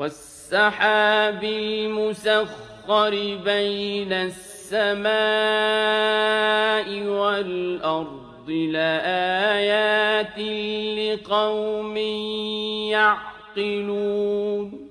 والسحاب المسخر بين السماء والأرض لآيات لقوم يعقلون